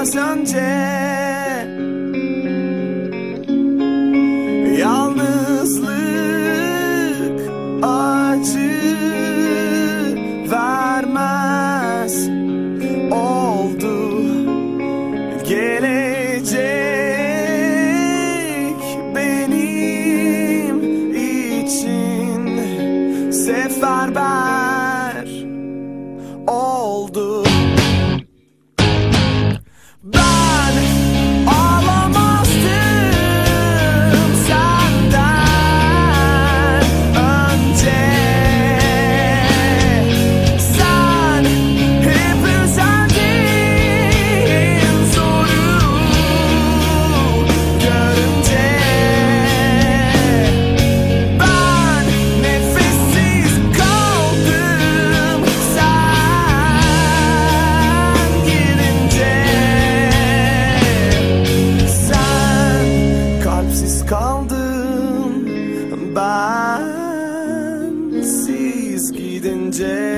önce gidince